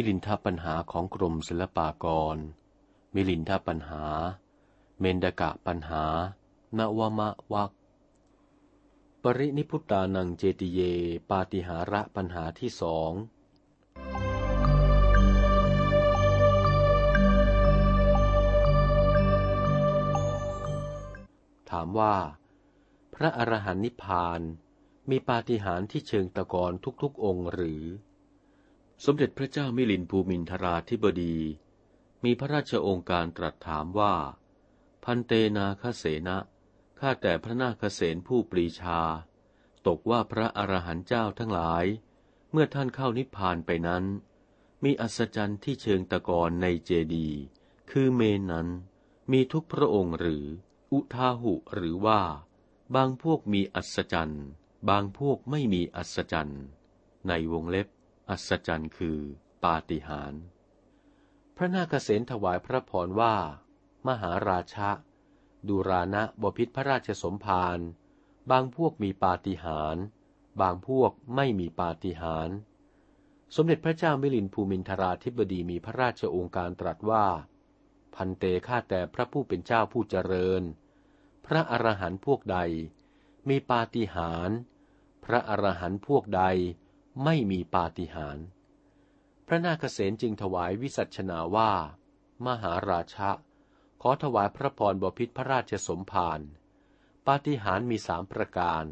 มิลินทปัญหาของกรมศิลปากร มิลินทปัญหา เมนดกะปัญหา นวมะวักปรินิพุตานังเจติเย ปาติหาระปัญหาที่สองถามว่า พระอรหันต์นิพพานมีปาฏิหาริย์ที่เชิงตะกอนทุกๆองค์หรือ สมเด็จพระเจ้ามิลินภูมินทราธิบดี มีพระราชองค์การตรัสถามว่า พันเตนาคเสนะข้าแต่พระนาคเสนผู้ปรีชา ตกว่าพระอรหันต์เจ้าทั้งหลาย เมื่อท่านเข้านิพพานไปนั้น มีอัศจรรย์ที่เชิงตะกอนในเจดีคือเมนนั้น มีทุกพระองค์หรือ อุทาหุหรือว่า บางพวกมีอัศจรรย์ บางพวกไม่มีอัศจรรย์ ในวงเล็บ อัศจรรย์คือ ปาฏิหาริย์พระนาคเษนถวายพระพรว่า มหาราชะดูรานะบพิษพระราชสมภารบางพวกมีปาฏิหาริย์บางพวกไม่มีปาฏิหาริย์สมเด็จพระเจ้ามิลินภูมินทราธิบดีมีพระราชองค์การตรัสว่า พันเตฆ่าแต่พระผู้เป็นเจ้าผู้เจริญ พระอรหันต์พวกใด มีปาฏิหาริย์พระอรหันต์พวกใด ไม่มีปาฏิหาริย์พระนาคเษนจึงถวายวิสัชนาว่า มหาราชะ ขอถวายพระพรบพิษพระราชสมภารปาฏิหาริย์มีสามประการ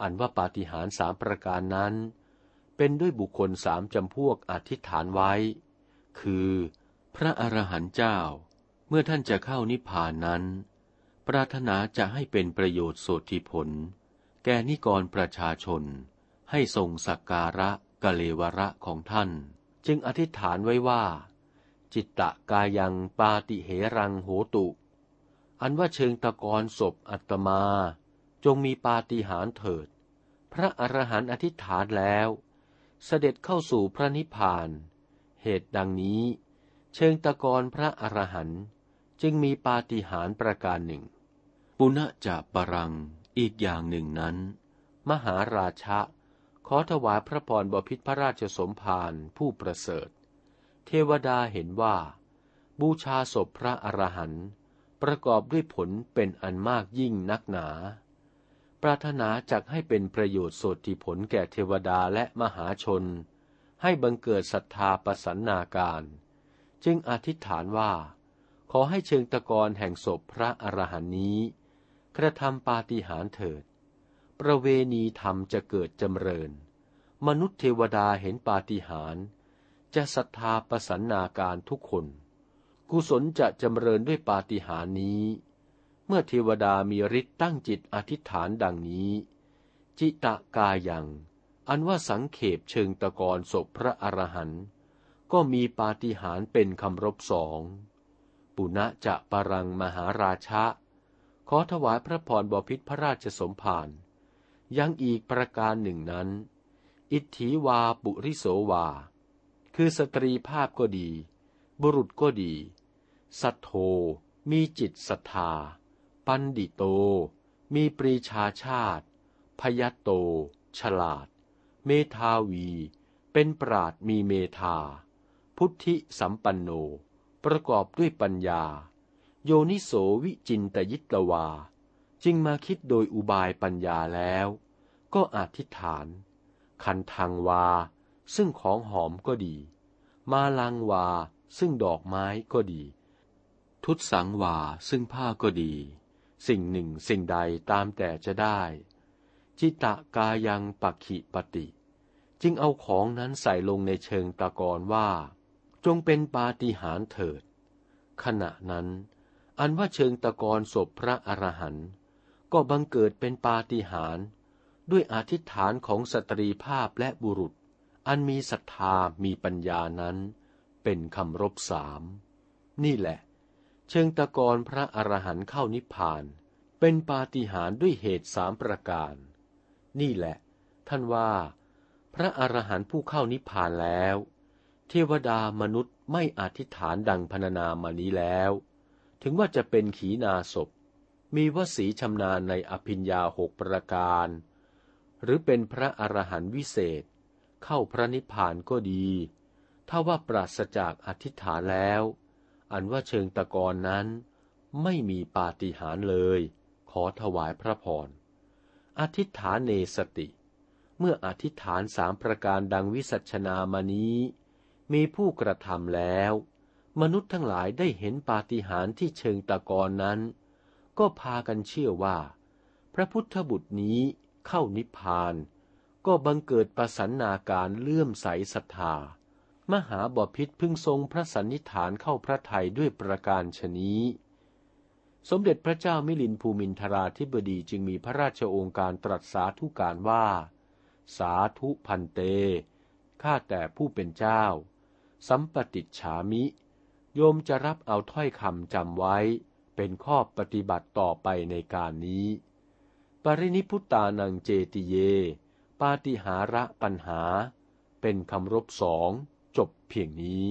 อันว่าปาฏิหาริย์สามประการนั้น เป็นด้วยบุคคลสามจำพวกอธิษฐานไว้ คือ พระอรหันต์เจ้า เมื่อท่านจะเข้านิพพานนั้น ปรารถนาจะให้เป็นประโยชน์โสติผล แก่นิกรประชาชน ให้ทรงสักการะกะเลวระของท่าน จึงอธิษฐานไว้ว่า จิตตะกายังปาติเหรังโหตุ อันว่าเชิงตะกอนศพอัตมา จงมีปาฏิหาริย์เถิด พระอรหันต์อธิษฐานแล้ว เสด็จเข้าสู่พระนิพพาน เหตุดังนี้ เชิงตะกอนพระอรหันต์จึงมีปาฏิหาริย์ประการหนึ่ง ปุณจะปรังอีกอย่างหนึ่งนั้น มหาราชะ ขอถวายพระพรบพิษพระราชสมภารผู้ประเสริฐ เทวดาเห็นว่า บูชาศพพระอรหันต์ประกอบด้วยผลเป็นอันมากยิ่งนักหนา ปรารถนาจักให้เป็นประโยชน์โสติผลแก่เทวดาและมหาชน ให้บังเกิดศรัทธาประสันนาการ จึงอธิษฐานว่า ขอให้เชิงตะกอนแห่งศพพระอรหันต์นี้ กระทำปาฏิหาริย์เถิด ประเวณีธรรมจะเกิดจำเริญ มนุษย์เทวดาเห็นปาฏิหาริย์จะศรัทธาประสันนาการทุกคน กุศลจะจำเริญด้วยปาฏิหาริย์นี้ เมื่อเทวดามีฤทธิ์ตั้งจิตอธิษฐานดังนี้ จิตะกายัง อันว่าสังเขปเชิงตะกอนศพพระอรหันต์ก็มีปาฏิหาริย์เป็นคำรบสอง ปุณะจะปรังมหาราชะ ขอถวายพระพรบพิษพระราชสมภาร ยังอีกประการหนึ่งนั้น อิทธิวาปุริโสวา คือสตรีภาพก็ดี บุรุษก็ดี สัทโธมีจิตศรัทธา ปันดิโต มีปรีชาชาติ พยโต ฉลาด เมธาวี เป็นปราดมีเมธา พุทธิสัมปันโน ประกอบด้วยปัญญา โยนิโสวิจินตยิตวา จึงมาคิดโดยอุบายปัญญาแล้ว ก็อธิษฐาน คันทังวา ซึ่งของหอมก็ดี มาลังวาซึ่งดอกไม้ก็ดี ทุตสังวาซึ่งผ้าก็ดี สิ่งหนึ่งสิ่งใดตามแต่จะได้ จิตะกายังปักขิปติ จึงเอาของนั้นใส่ลงในเชิงตะกอนว่า จงเป็นปาฏิหาริย์เถิด ขณะนั้น อันว่าเชิงตะกอนศพพระอรหันต์ ก็บังเกิดเป็นปาฏิหาริย์ด้วยอธิษฐานของสตรีภาพและบุรุษ อันมีศรัทธามีปัญญานั้น เป็นคำรบสาม นี่แหละ เชิงตะกอนพระอรหันต์เข้านิพพาน เป็นปาฏิหาริย์ด้วยเหตุสามประการ นี่แหละ ท่านว่า พระอรหันต์ผู้เข้านิพพานแล้ว เทวดามนุษย์ไม่อธิษฐานดังพรรณนามานี้แล้ว ถึงว่าจะเป็นขีนาศพ มีวสีชำนาญในอภิญญาหกประการ หรือเป็นพระอรหันต์วิเศษ เข้าพระนิพพานก็ดี ถ้าว่าปราศจากอธิษฐานแล้ว อันว่าเชิงตะกอนนั้น ไม่มีปาฏิหาริย์เลย ขอถวายพระพร อธิษฐานเนสติ เมื่ออธิษฐานสามประการดังวิสัชนามานี้ มีผู้กระทำแล้ว มนุษย์ทั้งหลายได้เห็นปาฏิหาริย์ที่เชิงตะกอนนั้น ก็พากันเชื่อว่า พระพุทธบุตรนี้เข้านิพพาน ก็บังเกิดประสันนาการเลื่อมใสศรัทธา มหาบพิษพึงทรงพระสันนิฐานเข้าพระทัยด้วยประการชนี้ สมเด็จพระเจ้ามิลินภูมินทราธิบดีจึงมีพระราชโองการตรัสสาธุการว่า สาธุพันเต ข้าแต่ผู้เป็นเจ้า สัมปติฉามิ โยมจะรับเอาถ้อยคำจำไว้ เป็นข้อปฏิบัติต่อไปในการนี้ ปรินิพุตานังเจติเย ปาติหาระปัญหา เป็นคำรบสองจบเพียงนี้